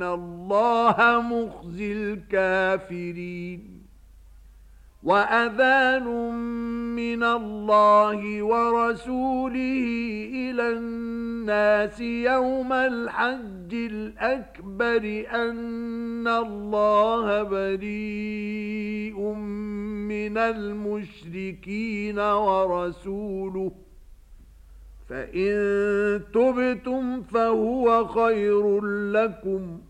ان الله مخزي الكافرين واذان من الله ورسوله إلى الناس يوم الحج الاكبر ان الله بريء من المشركين ورسوله فَإِن تُبْتُمْ فَهُوَ خَيْرٌ لَّكُمْ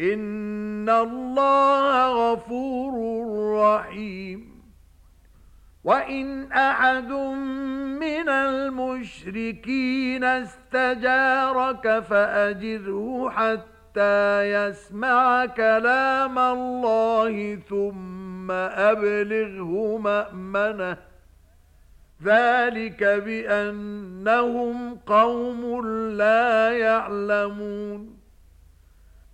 ان الله غفور رحيم وان احد من المشركين استجارك فاجره حتى يسمع كلام الله ثم ابلغه مأمنه ذلك بانهم قوم لا يعلمون